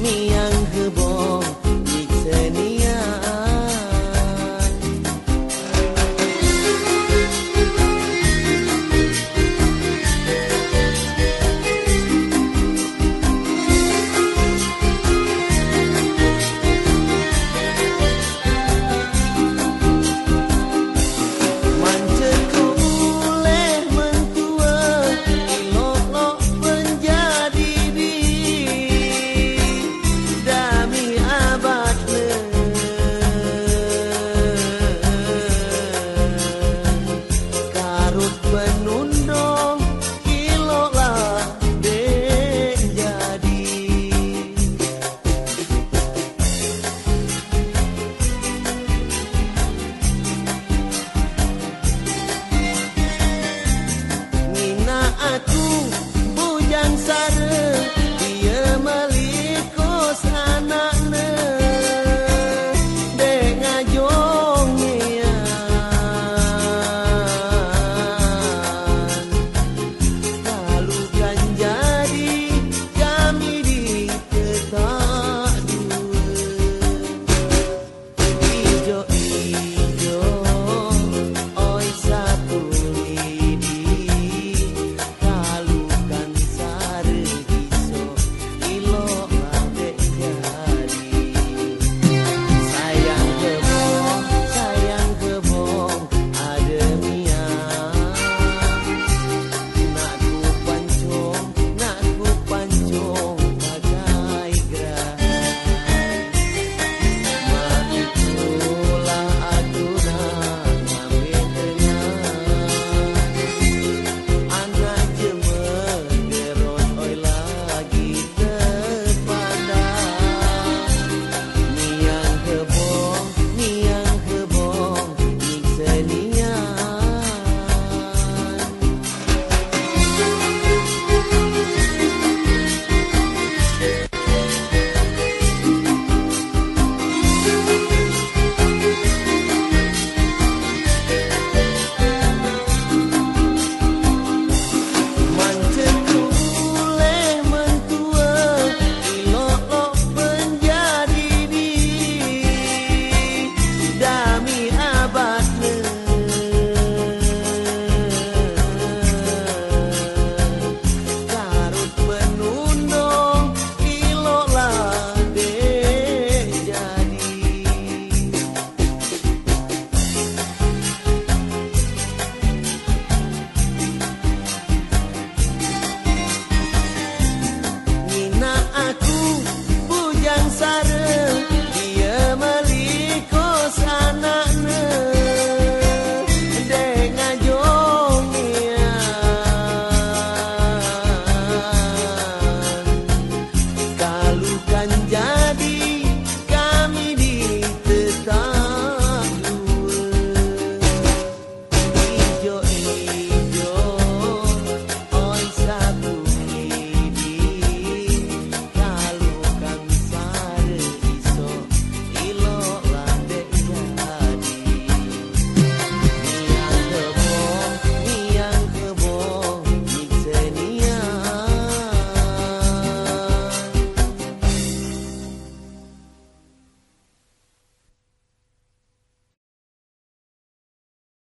me